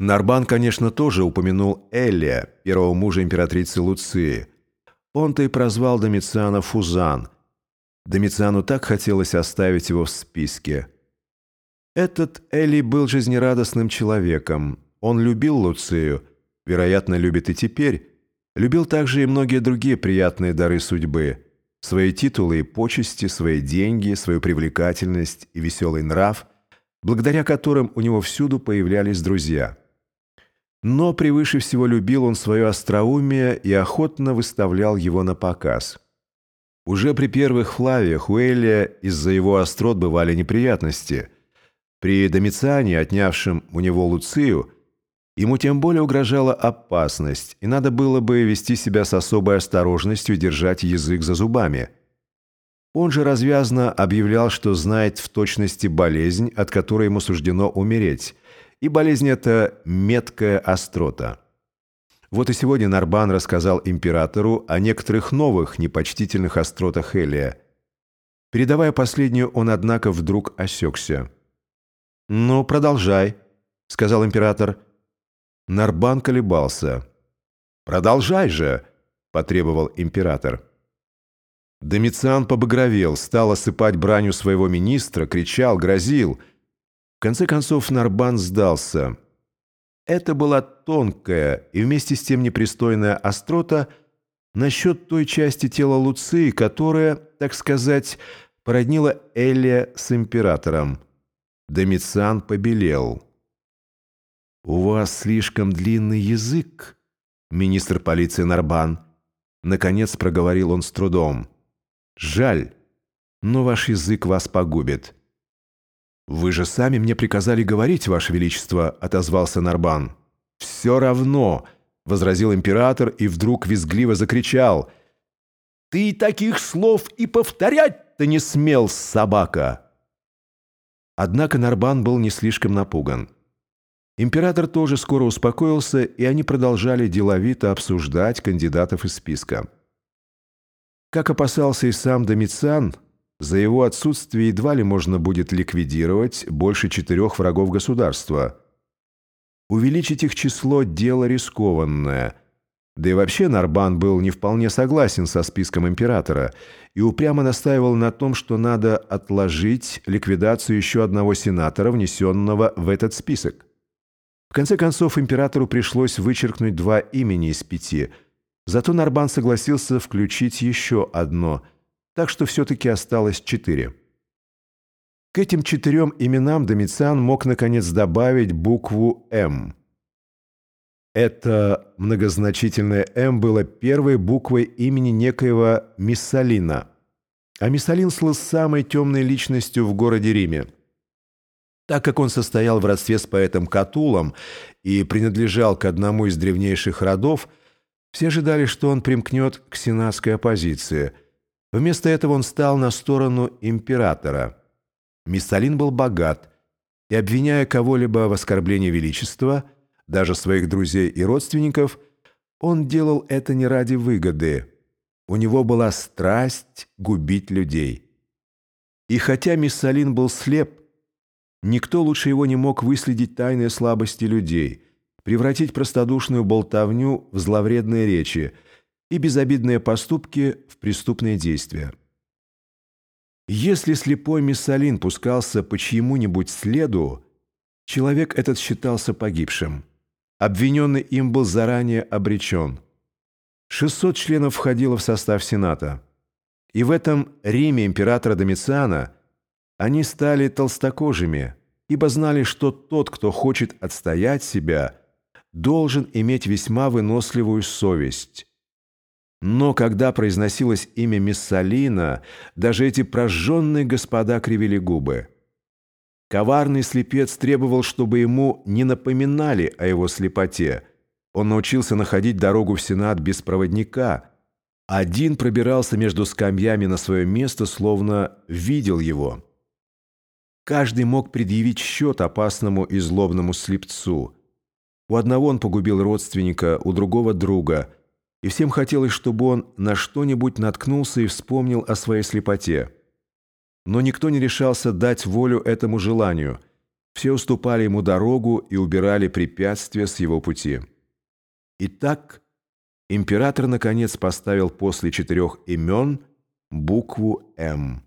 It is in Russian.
Нарбан, конечно, тоже упомянул Эллия, первого мужа императрицы Луции. Он-то и прозвал Домициана Фузан. Домициану так хотелось оставить его в списке. Этот Элли был жизнерадостным человеком. Он любил Луцию, вероятно, любит и теперь. Любил также и многие другие приятные дары судьбы. Свои титулы и почести, свои деньги, свою привлекательность и веселый нрав, благодаря которым у него всюду появлялись друзья – но превыше всего любил он свое остроумие и охотно выставлял его на показ. Уже при первых Флавиях у Элия из-за его острот бывали неприятности. При Домициане, отнявшем у него Луцию, ему тем более угрожала опасность, и надо было бы вести себя с особой осторожностью держать язык за зубами. Он же развязно объявлял, что знает в точности болезнь, от которой ему суждено умереть, и болезнь эта меткая острота. Вот и сегодня Нарбан рассказал императору о некоторых новых непочтительных остротах Элия. Передавая последнюю, он, однако, вдруг осекся. «Ну, продолжай», — сказал император. Нарбан колебался. «Продолжай же», — потребовал император. Домициан побагровел, стал осыпать бранью своего министра, кричал, грозил — конце концов Нарбан сдался. Это была тонкая и вместе с тем непристойная острота насчет той части тела Луции, которая, так сказать, породнила Элия с императором. Домициан побелел. «У вас слишком длинный язык, министр полиции Нарбан», наконец проговорил он с трудом. «Жаль, но ваш язык вас погубит». «Вы же сами мне приказали говорить, Ваше Величество», — отозвался Нарбан. «Все равно», — возразил император и вдруг визгливо закричал. «Ты таких слов и повторять-то не смел, собака!» Однако Нарбан был не слишком напуган. Император тоже скоро успокоился, и они продолжали деловито обсуждать кандидатов из списка. Как опасался и сам Домициан, за его отсутствие едва ли можно будет ликвидировать больше четырех врагов государства. Увеличить их число – дело рискованное. Да и вообще Нарбан был не вполне согласен со списком императора и упрямо настаивал на том, что надо отложить ликвидацию еще одного сенатора, внесенного в этот список. В конце концов, императору пришлось вычеркнуть два имени из пяти, зато Нарбан согласился включить еще одно – так что все-таки осталось четыре. К этим четырем именам Домициан мог наконец добавить букву «М». Это многозначительное «М» было первой буквой имени некоего Миссалина. А Миссалин слыл самой темной личностью в городе Риме. Так как он состоял в родстве с поэтом Катулом и принадлежал к одному из древнейших родов, все ожидали, что он примкнет к сенатской оппозиции – Вместо этого он стал на сторону императора. Миссалин был богат, и, обвиняя кого-либо в оскорблении величества, даже своих друзей и родственников, он делал это не ради выгоды. У него была страсть губить людей. И хотя Миссалин был слеп, никто лучше его не мог выследить тайные слабости людей, превратить простодушную болтовню в зловредные речи – и безобидные поступки в преступные действия. Если слепой Миссалин пускался по чьему-нибудь следу, человек этот считался погибшим. Обвиненный им был заранее обречен. 600 членов входило в состав Сената. И в этом Риме императора Домициана они стали толстокожими, ибо знали, что тот, кто хочет отстоять себя, должен иметь весьма выносливую совесть, но когда произносилось имя Миссалина, даже эти прожженные господа кривили губы. Коварный слепец требовал, чтобы ему не напоминали о его слепоте. Он научился находить дорогу в Сенат без проводника. Один пробирался между скамьями на свое место, словно видел его. Каждый мог предъявить счет опасному и злобному слепцу. У одного он погубил родственника, у другого – друга – и всем хотелось, чтобы он на что-нибудь наткнулся и вспомнил о своей слепоте. Но никто не решался дать волю этому желанию. Все уступали ему дорогу и убирали препятствия с его пути. Итак, император наконец поставил после четырех имен букву «М».